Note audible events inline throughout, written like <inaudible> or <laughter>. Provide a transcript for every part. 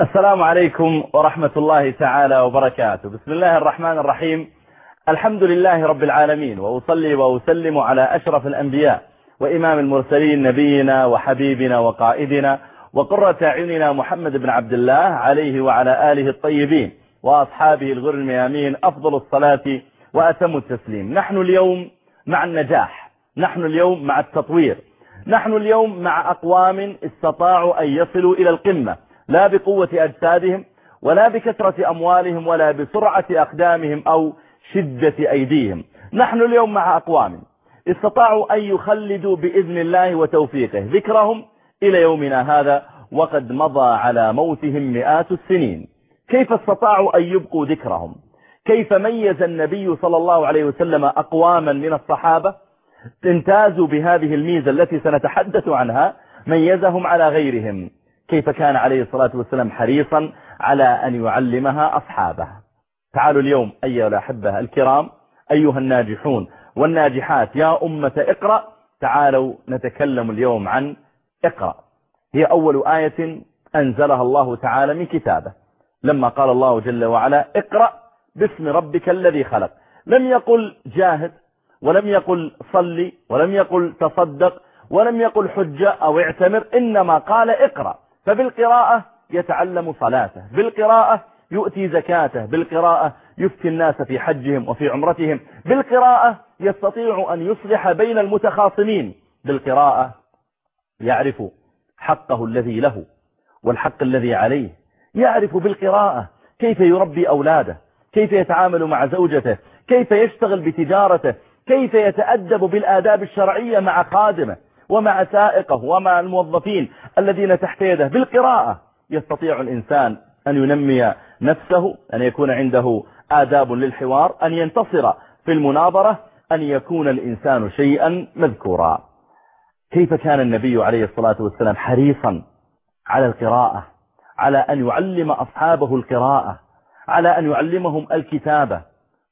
السلام عليكم ورحمة الله تعالى وبركاته. بسم الله الرحمن الرحيم. الحمد لله رب العالمين وأصلي وأسلم على أشرف الأنبياء وإمام المرسلين نبينا وحبيبنا وقائدنا وقرة أعيننا محمد بن عبد الله عليه وعلى آله الطيبين وأصحابه الغر الميامين أفضل الصلاة وأتم التسليم. نحن اليوم مع النجاح نحن اليوم مع التطوير نحن اليوم مع أقوام استطاعوا أن يصلوا إلى القمة. لا بقوة أجسادهم ولا بكثرة أموالهم ولا بسرعة أقدامهم أو شدة أيديهم. نحن اليوم مع أقوام استطاعوا أن يخلدوا بإذن الله وتوفيقه. ذكرهم إلى يومنا هذا وقد مضى على موتهم مئات السنين. كيف استطاعوا أن يبقوا ذكرهم؟ كيف ميز النبي صلى الله عليه وسلم أقواما من الصحابة؟ امتازوا بهذه الميزة التي سنتحدث عنها. ميزهم على غيرهم. كيف كان عليه الصلاة والسلام حريصا على أن يعلمها أصحابه. تعالوا اليوم أيها الأحبة الكرام أيها الناجحون والناجحات يا أمة اقرأ. تعالوا نتكلم اليوم عن اقرأ. هي أول آية أنزلها الله تعالى من كتابه. لما قال الله جل وعلا اقرأ باسم ربك الذي خلق. لم يقل جاهد ولم يقل صلي ولم يقل تصدق ولم يقل حجة أو اعتمر إنما قال اقرأ. فبالقراءة يتعلم صلاته بالقراءة يؤتي زكاته بالقراءة يفتي الناس في حجهم وفي عمرتهم بالقراءة يستطيع أن يصلح بين المتخاصمين بالقراءة يعرف حقه الذي له والحق الذي عليه يعرف بالقراءة كيف يربي أولاده كيف يتعامل مع زوجته كيف يشتغل بتجارته كيف يتأدب بالآداب الشرعية مع خادمه. ومع سائقه ومع الموظفين الذين تحت يده. بالقراءة يستطيع الإنسان أن ينمي نفسه أن يكون عنده آداب للحوار أن ينتصر في المناظرة أن يكون الإنسان شيئا مذكورا. كيف كان النبي عليه الصلاة والسلام حريصا على القراءة على أن يعلم أصحابه القراءة على أن يعلمهم الكتابة؟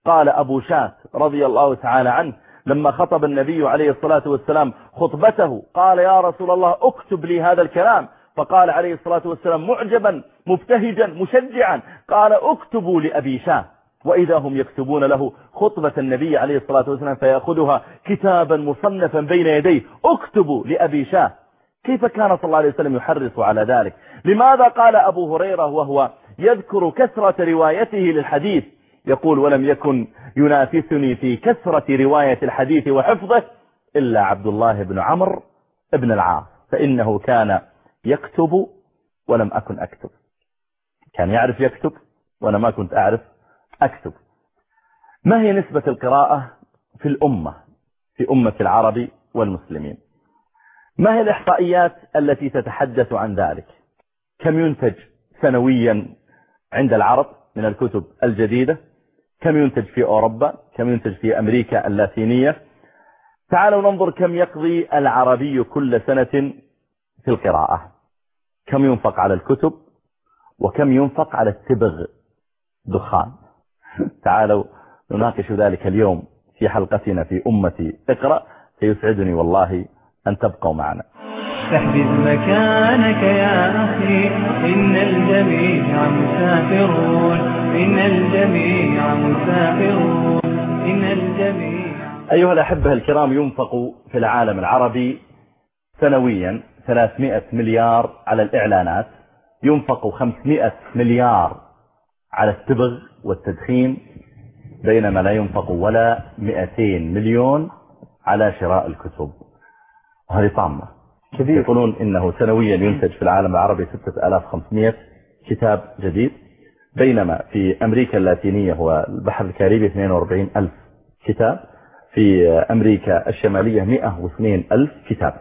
قال أبو شات رضي الله تعالى عنه لما خطب النبي عليه الصلاة والسلام خطبته قال يا رسول الله اكتب لي هذا الكلام. فقال عليه الصلاة والسلام معجبا مبتهجا مشجعا قال اكتبوا لأبي شاه وإذا هم يكتبون له خطبة النبي عليه الصلاة والسلام فيأخذها كتابا مصنفا بين يديه اكتبوا لأبي شاه كيف كان صلى الله عليه وسلم يحرص على ذلك؟ لماذا قال أبو هريرة وهو يذكر كثرة روايته للحديث؟ يقول ولم يكن ينافسني في كثرة رواية الحديث وحفظه إلا عبد الله بن عمرو بن العاص فإنه كان يكتب ولم أكن أكتب. كان يعرف يكتب وأنا ما كنت أعرف أكتب. ما هي نسبة القراءة في الأمة في أمة العرب والمسلمين؟ ما هي الإحصائيات التي تتحدث عن ذلك؟ كم ينتج سنويا عند العرب من الكتب الجديدة؟ كم ينتج في أوروبا كم ينتج في أمريكا اللاتينية. تعالوا ننظر كم يقضي العربي كل سنة في القراءة. كم ينفق على الكتب وكم ينفق على التبغ دخان. تعالوا نناقش ذلك اليوم في حلقتنا في أمة اقرأ سيسعدني والله أن تبقوا معنا. احجز مكانك يا أخي إن الجميع مسافرون. إن الجميع مسافرون إن الجميع أيها الأحبة الكرام ينفق في العالم العربي سنويا 300 مليار على الإعلانات. ينفق 500 مليار على التبغ والتدخين بينما لا ينفق ولا 200 مليون على شراء الكتب. وهذه طامة. كبير. يقولون إنه سنويا ينتج في العالم العربي 6500 كتاب جديد. بينما في أمريكا اللاتينية هو البحر الكاريبي 42 ألف كتاب في أمريكا الشمالية 102 ألف كتاب.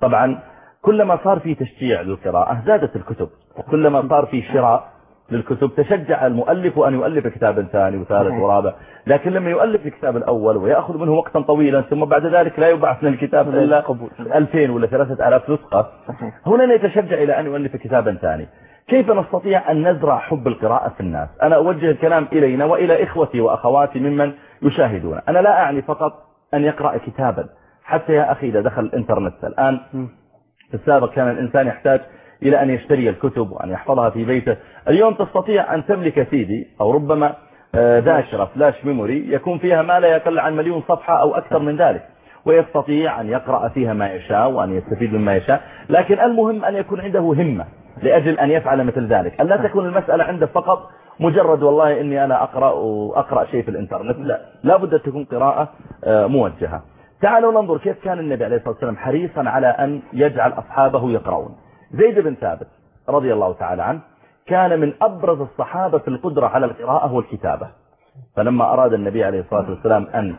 طبعا كلما صار في تشجيع للقراءة زادت الكتب وكلما صار في شراء للكتب تشجع المؤلف أن يؤلف كتابا ثاني وثالث. ورابع. لكن لما يؤلف الكتاب الأول ويأخذ منه وقتا طويلا ثم بعد ذلك لا يبعث من الكتاب إلا قبول. 2000 ولا 3000 نسخة هنا يتشجع إلى أن يؤلف كتابا ثاني. كيف نستطيع أن نزرع حب القراءة في الناس؟ أنا أوجه الكلام إلينا وإلى إخوتي وأخواتي ممن يشاهدون. أنا لا أعني فقط أن يقرأ كتابا. حتى يا أخي إذا دخل الإنترنت الآن. في السابق كان الإنسان يحتاج إلى أن يشتري الكتب وأن يحفظها في بيته. اليوم تستطيع أن تملك سيدي أو ربما آه، ذاكرة flash memory يكون فيها ما لا يقل عن مليون صفحة أو أكثر من ذلك ويستطيع أن يقرأ فيها ما يشاء وأن يستفيد مما يشاء. لكن المهم أن يكون عنده همة. لأجل أن يفعل مثل ذلك. أن لا تكون المسألة عنده فقط مجرد والله إني أنا أقرأ وأقرأ شيء في الإنترنت. لا. لا بد أن تكون قراءة آه، موجهة. تعالوا ننظر كيف كان النبي عليه الصلاة والسلام حريصا على أن يجعل أصحابه يقرؤون. زيد بن ثابت رضي الله تعالى عنه كان من أبرز الصحابة في القدرة على القراءة والكتابة. فلما أراد النبي عليه الصلاة والسلام أن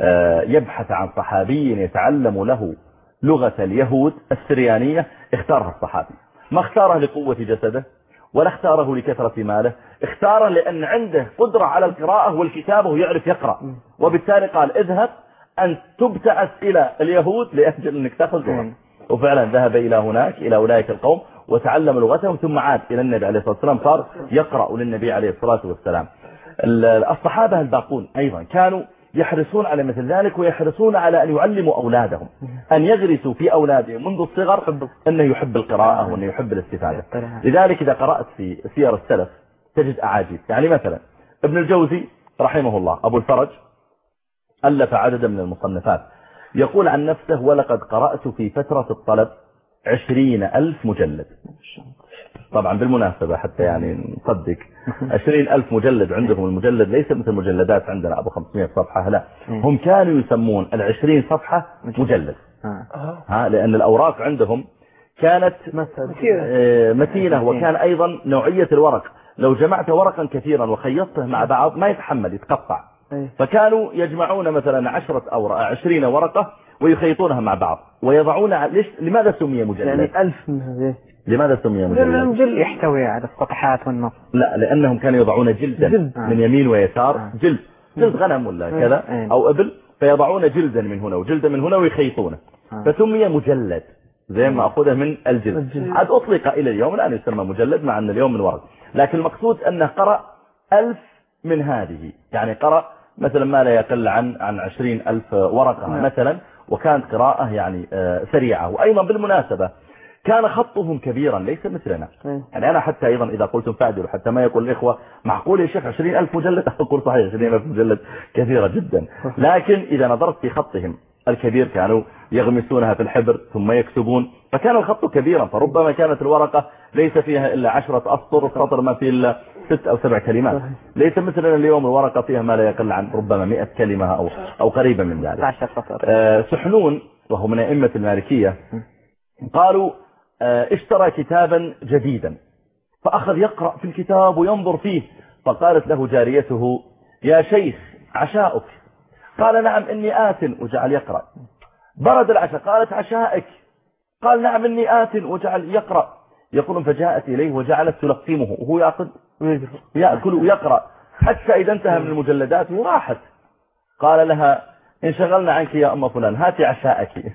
آه، يبحث عن صحابي يتعلم له لغة اليهود السريانية اختارها الصحابي. ما اختاره لقوة جسده ولا اختاره لكثرة ماله اختاره لأن عنده قدرة على القراءة والكتابة ويعرف يقرأ. وبالتالي قال اذهب أن تبتعث إلى اليهود لأجل أنك تأخذ لغة وفعلا ذهب إلى هناك إلى أولئك القوم وتعلم لغتهم ثم عاد إلى النبي عليه الصلاة والسلام صار يقرأ للنبي عليه الصلاة والسلام. الصحابة الباقون أيضا كانوا يحرصون على مثل ذلك ويحرصون على أن يعلموا أولادهم أن يغرسوا في أولادهم منذ الصغر أنه يحب القراءة وأنه يحب الاستفادة. لذلك إذا قرأت في سير السلف تجد أعاجيب. يعني مثلا ابن الجوزي رحمه الله أبو الفرج ألف عددا من المصنفات يقول عن نفسه ولقد قرأت في فترة الطلب عشرين ألف مجلد. طبعا بالمناسبة حتى يعني نصدق. <laughs> عشرين ألف مجلد عندهم المجلد ليس مثل المجلدات عندنا أبو 500 صفحة لا. هم كانوا يسمون العشرين صفحة مجلد. ها لأن الأوراق عندهم كانت آه، متينة وكان أيضا نوعية الورق. لو جمعت ورقا كثيرا وخيطته مع بعض ما يتحمل يتقطع. فكانوا يجمعون مثلا عشرة أو عشرين ورقة ويخيطونها مع بعض ويضعون ليش؟ لماذا سمي مجلد؟ يعني ألف من هذه. لماذا سمي مجلد المجلد يحتوي على الصفحات والنص. لا لأنهم كانوا يضعون جلدا جلد. من يمين ويسار. آه. جلد. جلد غنم ولا آه. كذا؟ آه. أو إبل. فيضعون جلدا من هنا وجلدا من هنا ويخيطونه. فسمي مجلد زي ما أخذه من الجلد. عاد أطلق إلى اليوم الآن يسمى مجلد مع أن اليوم من ورق لكن المقصود أنه قرأ ألف من هذه. يعني قرأ مثلا ما لا يقل عن عن عشرين ألف ورقة نعم. مثلا وكانت قراءة يعني سريعة. وأيضا بالمناسبة كان خطهم كبيرا ليس مثلنا. يعني أنا حتى أيضا إذا قلتم فاعدلوا حتى ما يقول الإخوة معقول يا شيخ؟ عشرين ألف مجلد؟ <laughs> أقول صحيح عشرين ألف مجلد كثيرة جدا. لكن إذا نظرت في خطهم الكبير كانوا يغمسونها في الحبر ثم يكتبون فكان الخط كبيرا فربما كانت الورقة ليس فيها إلا عشرة أسطر السطر ما فيه إلا ست أو سبع كلمات. ليس مثلنا اليوم الورقة فيها ما لا يقل عن ربما مئة كلمة أو, أو قريبا من ذلك. آه سحنون وهو من أئمة المالكية قالوا اشترى كتابا جديدا فأخذ يقرأ في الكتاب وينظر فيه فقالت له جاريته يا شيخ عشاؤك. قال نعم إني آت. وجعل يقرأ. برد العشاء. قالت عشائك. قال نعم إني آت. وجعل يقرأ. يقول فجاءت إليه وجعلت تلقمه. وهو يأكل ويقرأ حتى إذا انتهى من المجلدات وراحت. قال لها انشغلنا عنك يا أم فلان هاتي عشاءك.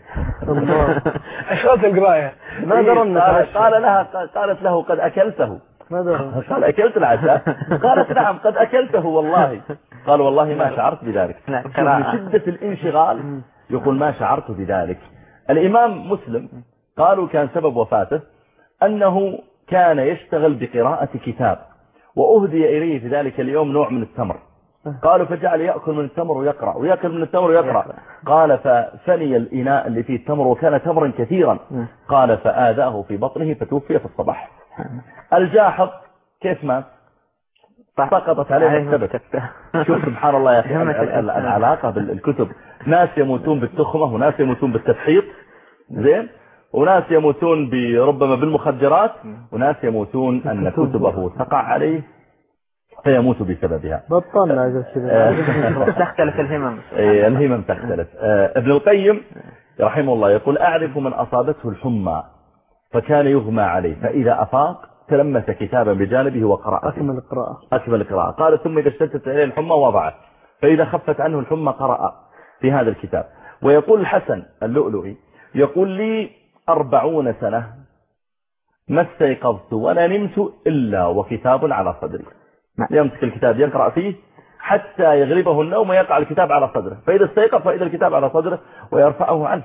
أشغلت <laughs> القراية. ما درنا قال لها قالت له قد أكلته. ما درنا. قال أكلت العشاء. قالت نعم قد أكلته والله. قال والله ما شعرت بذلك. من شدة الانشغال يقول ما شعرت بذلك. الإمام مسلم قالوا كان سبب وفاته أنه كان يشتغل بقراءة كتاب وأهدي إليه في ذلك اليوم نوع من التمر. قالوا فجعل يأكل من التمر ويقرأ ويأكل من التمر ويقرأ. قال ففني الإناء اللي فيه التمر وكان تمرا كثيرا. قال فآذاه في بطنه فتوفي في الصباح. الجاحظ كيف مات؟ سقطت عليه السبت <laughs> شوف سبحان الله يا أخي العلاقة بالكتب. ناس يموتون بالتخمة وناس يموتون بالتفحيط. زين؟ وناس يموتون ربما بالمخدرات. وناس يموتون أن كتبه تقع عليه. فيموت بسببها. بطلنا آه. <laughs> تختلف الهمم. إيه، الهمم تختلف. آه، ابن القيم رحمه الله يقول أعرف من أصابته الحمى فكان يغمى عليه فإذا أفاق تلمس كتابا بجانبه وقرأ أكمل القراءة. أكمل القراءة. قال ثم إذا اشتدت عليه الحمى وضعه فإذا خفت عنه الحمى قرأ في هذا الكتاب. ويقول الحسن اللؤلؤي يقول لي أربعون سنة ما استيقظت ولا نمت إلا وكتاب على صدري. يمسك الكتاب يقرأ فيه حتى يغلبه النوم ويقع الكتاب على صدره. فإذا استيقظ فإذا الكتاب على صدره ويرفعه عنه.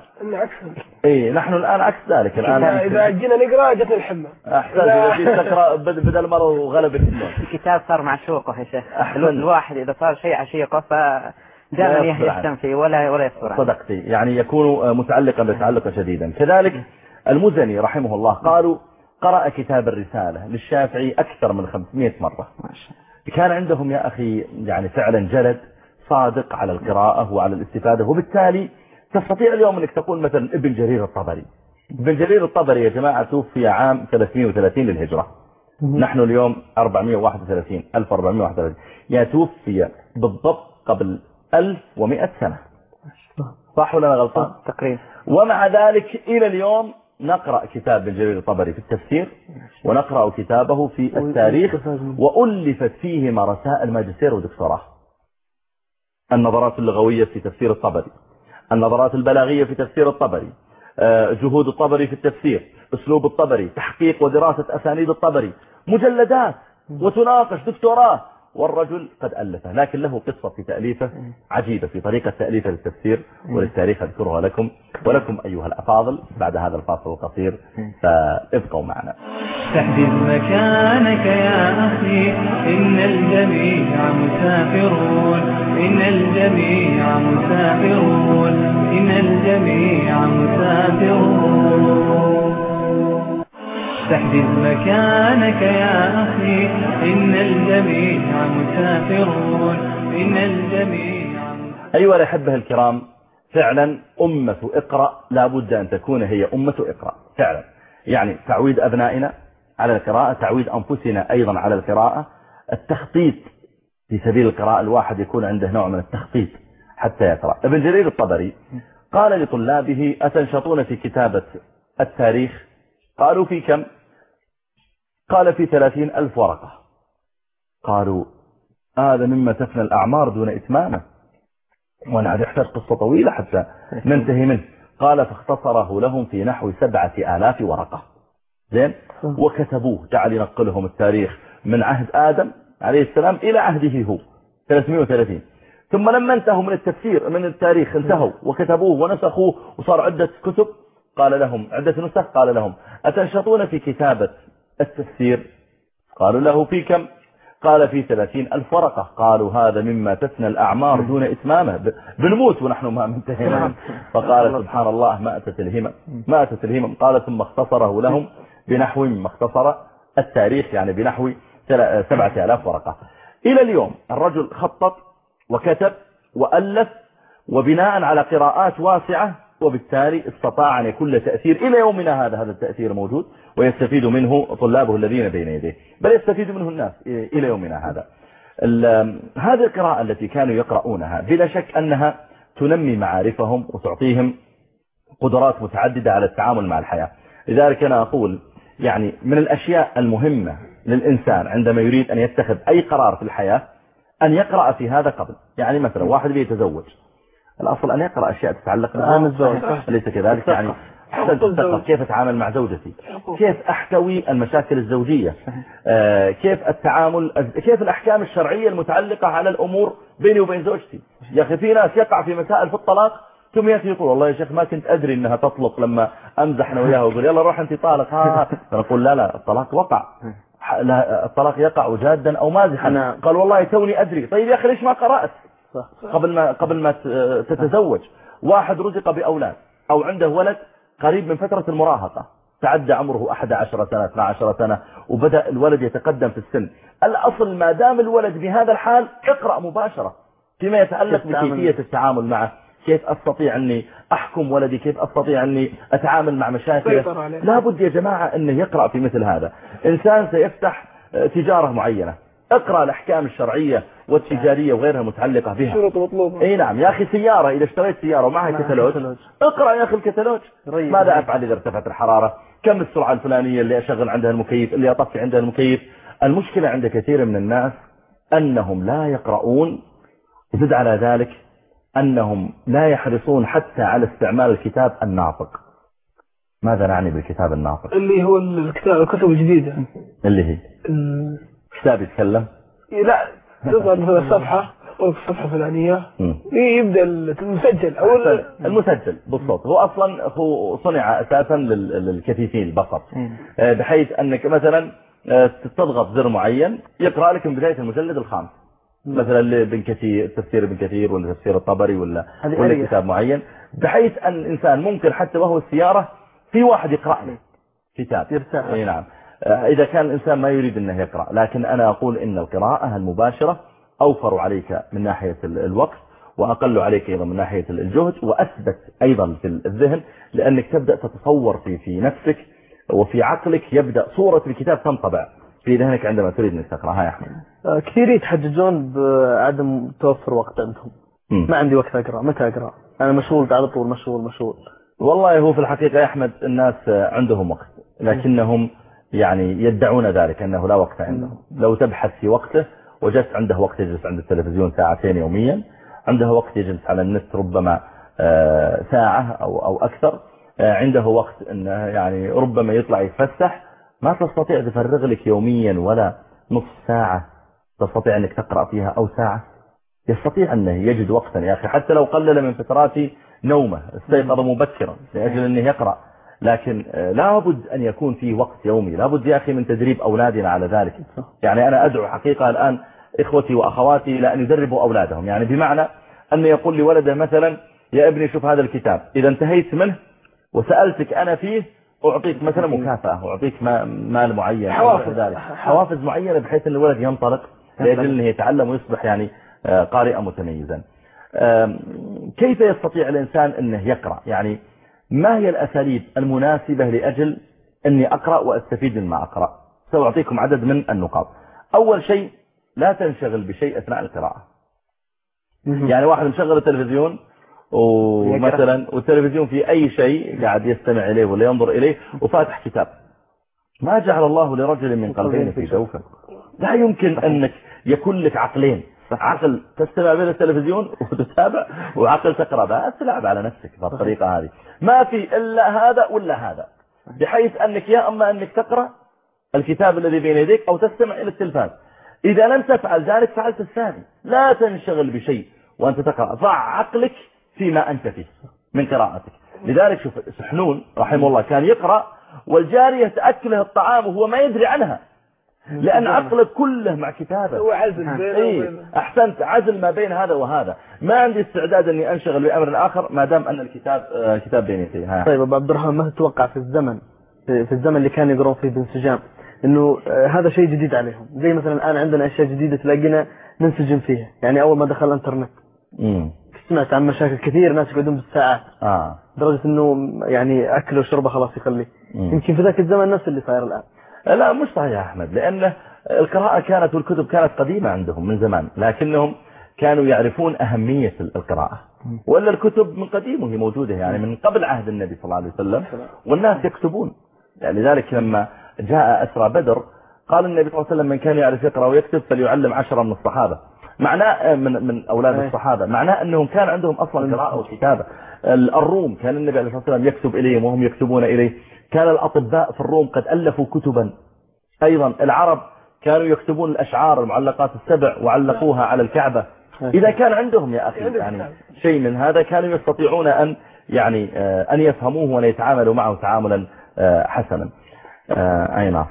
اي نحن الآن عكس ذلك. الآن إذا جينا نقرأ جتنا الحمى. أحسن إذا جيت تقرأ بد- بدل مرض وغلبة النوم. <laughs> الكتاب صار معشوقه يا شيخ. الواحد إذا صار شيء عشيقه يصبر عنه. يهتم فيه ولا ولا يصبر عنه صدقتي يعني يكون متعلقا بتعلقا شديدا. كذلك المزني رحمه الله قالوا قرأ كتاب الرسالة للشافعي أكثر من 500 مرة. ما شاء الله. كان عندهم يا أخي يعني فعلا جلد صادق على القراءة وعلى الاستفادة وبالتالي تستطيع اليوم أنك تقول مثلا ابن جرير الطبري. ابن جرير الطبري يا جماعة توفي عام 330 للهجرة. نحن اليوم 431 1431 يعني توفي بالضبط قبل 1100 سنة. صح ولا غلطان؟ تقريبا. ومع ذلك إلى اليوم نقرأ كتاب ابن جرير الطبري في التفسير ونقرأ كتابه في التاريخ وألفت فيهما رسائل ماجستير ودكتوراه. النظرات اللغوية في تفسير الطبري النظرات البلاغية في تفسير الطبري آه، جهود الطبري في التفسير أسلوب الطبري تحقيق ودراسة أسانيد الطبري مجلدات وتناقش دكتوراه. والرجل قد ألفه لكن له قصة في تأليفه عجيبة في طريقة تأليفه للتفسير وللتاريخ أذكرها لكم. ولكم أيها الأفاضل بعد هذا الفاصل القصير فابقوا معنا. تحدث مكانك يا أخي إن الجميع مسافرون إن الجميع مسافرون إن الجميع مسافرون. تحدث مكانك يا أخي. إن الجميع مسافرون. إن الجميع أيها الأحبة الكرام فعلا أمة إقرأ. لابد أن تكون هي أمة إقرأ. فعلا. يعني تعويد أبنائنا على القراءة تعويد أنفسنا أيضا على القراءة. التخطيط في سبيل القراءة الواحد يكون عنده نوع من التخطيط حتى يقرأ. ابن جرير الطبري قال لطلابه أتنشطون في كتابة التاريخ؟ قالوا في كم؟ قال في ثلاثين ألف ورقة. قالوا هذا مما تفنى الأعمار دون إتمامه. ونحن نحتاج قصة طويلة حتى <laughs> ننتهي منه. قال فاختصره لهم في نحو سبعة آلاف ورقة. زين؟ وكتبوه. جعل ينقلهم التاريخ. من عهد آدم عليه السلام إلى عهده هو. 330 ثم لما انتهوا من التفسير من التاريخ انتهوا. وكتبوه ونسخوه وصار عدة كتب. قال لهم عدة نسخ قال لهم أتنشطون في كتابة التفسير؟ قالوا له في كم؟ قال في ثلاثين ألف ورقة. قالوا هذا مما تفنى الأعمار دون إتمامه. بنموت ونحن ما منتهينا منه. فقال سبحان الله ما أتت الهمم. ما أتت الهمم. قال ثم اختصره لهم بنحو مما اختصر التاريخ يعني بنحو سبعة آلاف ورقة. إلى اليوم الرجل خطط وكتب وألف وبناء على قراءات واسعة وبالتالي استطاع أن يكون تأثير إلى يومنا هذا هذا التأثير موجود ويستفيد منه طلابه الذين بين يديه بل يستفيد منه الناس إلى يومنا هذا. هذه القراءة التي كانوا يقرؤونها بلا شك أنها تنمي معارفهم وتعطيهم قدرات متعددة على التعامل مع الحياة. لذلك أنا أقول يعني من الأشياء المهمة للإنسان عندما يريد أن يتخذ أي قرار في الحياة أن يقرأ في هذا قبل. يعني مثلا واحد بيتزوج. الأصل أن يقرأ أشياء تتعلق بالآن الزوج أليس كذلك؟ يعني كيف أتعامل مع زوجتي؟ كيف أحتوي المشاكل الزوجية؟ آه، كيف التعامل كيف الأحكام الشرعية المتعلقة على الأمور بيني وبين زوجتي؟ يا أخي في ناس يقع في مسائل في الطلاق ثم يأتي يقول والله يا شيخ ما كنت أدري أنها تطلق لما أمزح أنا وياها ويقول يلا روح أنت طالق. ها ها. فنقول لا لا الطلاق وقع. الطلاق يقع جادا أو مازحا. قال والله توني أدري. طيب يا أخي ليش ما قرأت؟ قبل ما قبل ما تتزوج. واحد رزق بأولاد. أو عنده ولد قريب من فترة المراهقة. تعدى عمره 11 سنة 12 سنة وبدأ الولد يتقدم في السن. الأصل ما دام الولد بهذا الحال اقرأ مباشرة فيما يتعلق بكيفية التعامل معه. كيف أستطيع أني أحكم ولدي؟ كيف أستطيع أني أتعامل مع مشاكله. لابد يا جماعة أنه يقرأ في مثل هذا. إنسان سيفتح تجارة معينة. اقرأ الأحكام الشرعية والتجارية وغيرها متعلقة بها. شروط مطلوبة إي نعم. يا أخي سيارة إذا اشتريت سيارة ومعها كتالوج اقرأ يا أخي الكتالوج. ماذا أفعل إذا ارتفعت الحرارة؟ كم السرعة الفلانية اللي أشغل عندها المكيف اللي أطفي عندها المكيف؟ المشكلة عند كثير من الناس أنهم لا يقرؤون زد على ذلك أنهم لا يحرصون حتى على استعمال الكتاب الناطق. ماذا نعني بالكتاب الناطق؟ اللي هو الكتاب الكتب الجديدة. اللي هي؟ كتاب يتكلم؟ لا <laughs> تظهر مثلا الصفحة الصفحة الفلانية مم. يبدأ المسجل. أو. المسجل. بالصوت هو أصلا هو صنع أساسا لل- للكفيفين البصر آه، بحيث أنك مثلا آه، تضغط زر معين يقرأ لك من بداية المجلد الخامس. مثلا لابن كثير تفسير ابن كثير ولا تفسير الطبري ولا ولا. كتاب معين. بحيث أن الإنسان ممكن حتى وهو السيارة في واحد يقرأ له كتاب. يرتاح. إي نعم. آه، إذا كان الإنسان ما يريد أنه يقرأ لكن أنا أقول إن القراءة المباشرة أوفر عليك من ناحية ال- الوقت وأقل عليك أيضا من ناحية الجهد وأثبت أيضا في الذهن لأنك تبدأ تتصور في في نفسك وفي عقلك يبدأ صورة الكتاب تنطبع في ذهنك عندما تريد انك تقراها يا أحمد. آه، كثير يتحججون بعدم توفر وقت عندهم. ما عندي وقت أقرأ متى أقرأ؟ أنا مشغول على طول مشغول مشغول. والله هو في الحقيقة يا أحمد الناس عندهم وقت لكنهم يعني يدعون ذلك أنه لا وقت عندهم لو تبحث في وقته وجدت عنده وقت يجلس عند التلفزيون ساعتين يوميا عنده وقت يجلس على النت ربما آه، ساعة أو, أو أكثر آه، عنده وقت أنه يعني ربما يطلع يتفسح. ما تستطيع تفرغ لك يوميا ولا نصف ساعة تستطيع أنك تقرأ فيها أو ساعة. يستطيع أنه يجد وقتا يا أخي حتى لو قلل من فترات نومه استيقظ مبكرا لأجل أنه يقرأ. لكن آه، لابد أن يكون فيه وقت يومي. لابد يا أخي من تدريب أولادنا على ذلك. يعني أنا أدعو حقيقة الآن إخوتي وأخواتي لأن يدربوا أولادهم. يعني بمعنى أن يقول لولده مثلا يا ابني شوف هذا الكتاب. إذا انتهيت منه وسألتك أنا فيه أعطيك مثلا مكافأة أعطيك ما- مال معين حوافز. ذلك. حوافز. معينة بحيث أن الولد ينطلق لأجل أنه يتعلم ويصبح يعني آه، قارئا متميزا. كيف يستطيع الإنسان أنه يقرأ؟ يعني ما هي الأساليب المناسبة لأجل أني أقرأ وأستفيد مما أقرأ؟ سأعطيكم عدد من النقاط. أول شيء لا تنشغل بشيء أثناء القراءة. يعني واحد مشغل التلفزيون ومثلا والتلفزيون في أي شيء قاعد يستمع إليه ولا ينظر إليه وفاتح كتاب. ما جعل الله لرجل من قلبين في جوفه لا يمكن أنك يكون لك عقلين. عقل تستمع به التلفزيون <laughs> وتتابع وعقل تقرأ بس تلعب على نفسك بالطريقة هذه. ما في إلا هذا ولا هذا. بحيث أنك يا أما أنك تقرأ الكتاب الذي بين يديك أو تستمع إلى التلفاز. إذا لم تفعل ذلك فعلت الثاني. لا تنشغل بشيء وأنت تقرأ. ضع عقلك فيما أنت فيه من قراءتك. لذلك شوف سحنون رحمه الله كان يقرأ والجارية تأكله الطعام وهو ما يدري عنها. لأن عقله كله مع كتابه. هو عزل بينه إيه. أحسنت. عزل ما بين هذا وهذا. ما عندي استعداد أني أنشغل بأمر آخر ما دام أن الكتاب آه، كتاب بين يدي ها. طيب أبو عبد الرحمن ما تتوقع في الزمن في الزمن اللي كانوا يقرون فيه بانسجام إنه آه، هذا شيء جديد عليهم؟ زي مثلا الآن عندنا أشياء جديدة تلاقينا ننسجم فيها. يعني أول ما دخل الإنترنت. سمعت عن مشاكل كثير ناس يقعدون بالساعات. آه. لدرجه إنه يعني اكله وشربه خلاص يخليه. يمكن في ذاك الزمن نفس اللي صاير الآن. لا مش صحيح يا أحمد لأن القراءة كانت والكتب كانت قديمة عندهم من زمان لكنهم كانوا يعرفون أهمية القراءة. ولا الكتب من قديم وهي موجودة يعني من قبل عهد النبي صلى الله عليه وسلم والناس يكتبون. يعني لذلك لما جاء أسرى بدر قال النبي صلى الله عليه وسلم من كان يعرف يقرأ ويكتب فليعلم عشرة من الصحابة. معناه من من أولاد أي. الصحابة. معناه أنهم كان عندهم أصلا قراءة وكتابة. الروم كان النبي عليه الصلاة والسلام يكتب إليهم وهم يكتبون إليه. كان الأطباء في الروم قد ألفوا كتبا. أيضا العرب كانوا يكتبون الأشعار المعلقات السبع وعلقوها على الكعبة. إذا كان عندهم يا أخي يعني شيء. من هذا كانوا يستطيعون أن يعني آه، أن يفهموه وأن يتعاملوا معه تعاملا آه، حسنا. آه، أي نعم.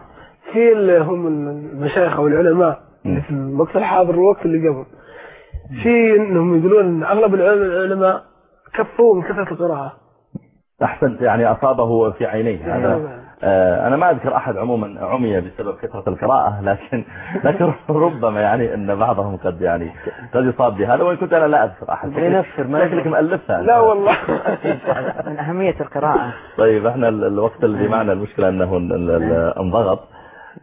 في هم المشايخ أو العلماء اللي في الوقت الحاضر والوقت اللي قبل. في إنهم يقولون العلم- العلماء كفوا من كثرة القراءة. أحسنت يعني أصابه في عينيه. هذا آه، أنا ما أذكر أحد عموما عمي بسبب كثرة القراءة <laughs> لكن لكن ربما يعني أن بعضهم قد يعني قد يصاب بهذا وإن كنت أنا لا أذكر أحد. شكلك مألفها لا والله. <laughs> من أهمية القراءة. طيب إحنا ال- الوقت اللي معنا المشكلة ال- انضغط.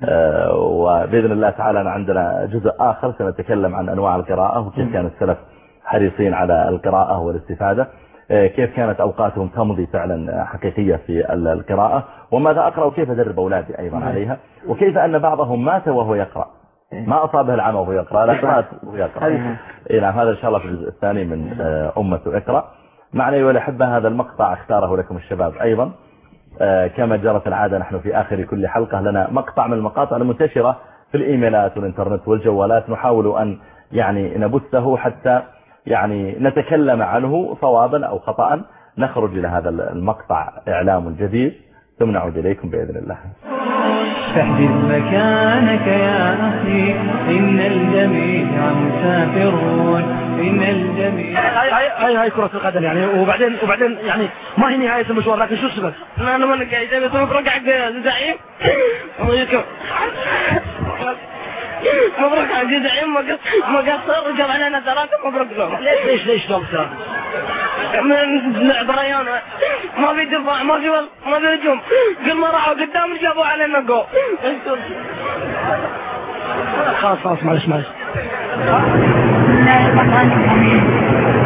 آه، وبإذن الله تعالى عندنا جزء آخر سنتكلم عن أنواع القراءة وكيف كان السلف حريصين على القراءة والاستفادة. كيف كانت أوقاتهم تمضي فعلا حقيقية في ال- القراءة وماذا أقرأ وكيف أدرب أولادي أيضا عليها وكيف أن بعضهم مات وهو يقرأ. ما أصابه العمى وهو يقرأ لا مات وهو يقرأ. إيه نعم هذا إن شاء الله في الجزء الثاني من آه، أمة اقرأ. معنا أيها الأحبة هذا المقطع اختاره لكم الشباب أيضا. آه، كما جرت العادة نحن في آخر كل حلقة لنا مقطع من المقاطع المنتشرة في الإيميلات والإنترنت والجوالات. نحاول أن يعني نبثه حتى يعني نتكلم عنه صوابا أو خطأ نخرج إلى هذا المقطع إعلام جديد. ثم نعود إليكم بإذن الله. تحدث مكانك يا أخي. إن الجميع مسافرون. إن الجميع هاي هاي هاي هاي كرة القدم يعني. وبعدين وبعدين يعني ما هي نهاية المشوار لكن شو السبب؟ أنا ما قاعد بس مبروك حق زعيم. <laughs> الله يذكر مبروك حق زعيم ما قص- ما قصر وجاب علينا ثلاثة مبروك لهم ليش ليش ليش لهم ثلاثة؟ من لعب ريان ما في دفاع ما في ما في هجوم. كل ما راحوا قدام جابوا علينا جول. خلاص خلاص معلش معلش. الله الرحمن الرحيم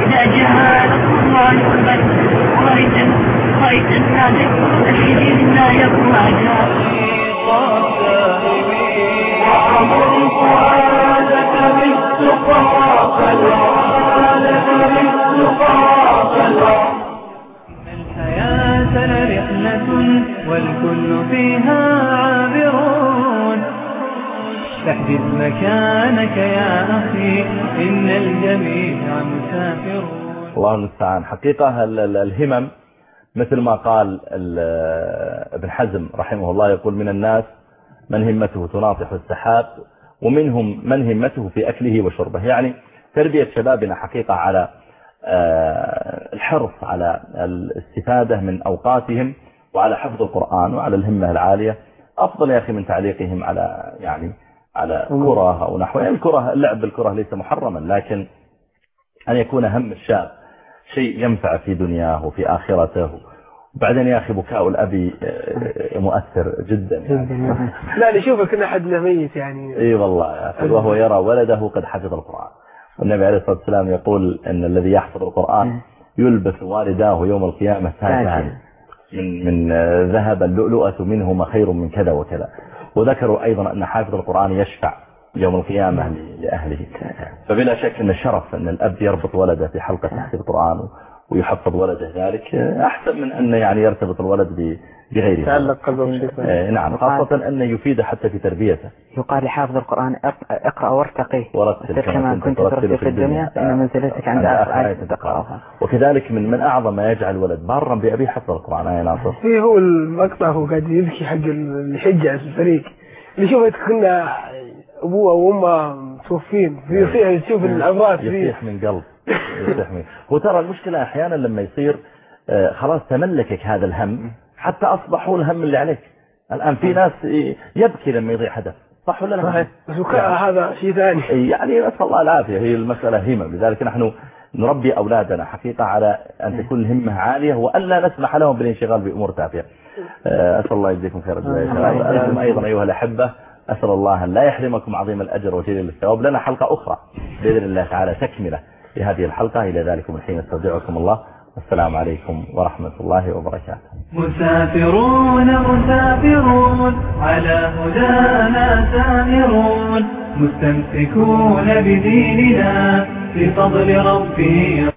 إذا جاء نصر الله والفتح ورأيت رأيت الناس يدخلون في دين الله والكل فيها عابرون تحدث مكانك يا أخي إن الجميع مسافرون الله المستعان. حقيقة ال- ال- الهمم مثل ما قال ال- ابن حزم رحمه الله يقول من الناس من همته تناطح السحاب ومنهم من همته في أكله وشربه. يعني تربية شبابنا حقيقة على آه، الحرص على الاستفادة من أوقاتهم وعلى حفظ القرآن وعلى الهمة العالية. أفضل يا أخي من تعليقهم على يعني على كرة أو نحو. يعني الكرة اللعب بالكرة ليس محرما لكن أن يكون هم الشاب شيء ينفع في دنياه وفي آخرته. وبعدين يا أخي بكاء الأبي آه، مؤثر جدا يعني. <laughs> لا نشوفه كنا حدنا ميت يعني. إي والله يا أخي وهو يرى ولده قد حفظ القرآن. والنبي عليه الصلاة والسلام يقول أن الذي يحفظ القرآن يلبس والداه يوم القيامة تاجا من من آه، ذهب اللؤلؤة منهما خير من كذا وكذا. وذكروا أيضا أن حافظ القرآن يشفع يوم القيامة ل- لأهله. فبلا شك أن الشرف أن الأب يربط ولده في حلقة تحفيظ القرآن. ويحفظ ولده ذلك أحسن من أن يعني يرتبط الولد بغيره. تعلق قلبه بشيء آه، نعم خاصة أن يفيد حتى في تربيته. يقال لحافظ القرآن اق- اقرأ وارتقي ورتل كما كنت ترتل في الدنيا فإن منزلتك عند آخر آية تقرأها وكذلك من من أعظم ما يجعل الولد بارا بأبيه حفظ القرآن. يا ناصر. في هو المقطع هو قاعد يبكي حق شجع الفريق. اللي شوف كنا أبوه وأمه متوفين. في يصيح تشوف الامراض فيه يصيح من قلب. هو ترى المشكلة أحيانا لما يصير آه، خلاص تملكك هذا الهم حتى أصبح هو الهم اللي عليك. الآن في ناس يبكي لما يضيع هدف. صح ولا لا؟ صحيح. وكا هذا شيء ثاني. يعني نسأل الله العافية. هي المسألة همم لذلك نحن نربي أولادنا حقيقة على أن تكون الهمة عالية وألا نسمح لهم بالانشغال بأمور تافهة. آه، أسأل الله يجزيكم خير الجزاء. أيضا أيها الأحبة أسأل الله أن لا يحرمكم عظيم الأجر وجليل الثواب. لنا حلقة أخرى بإذن الله تعالى تكملة. لهذه الحلقة. إلى ذلكم الحين استودعكم الله. والسلام عليكم ورحمة الله وبركاته. مسافرون مسافرون على هدانا سائرون مستمسكون بديننا بفضل ربه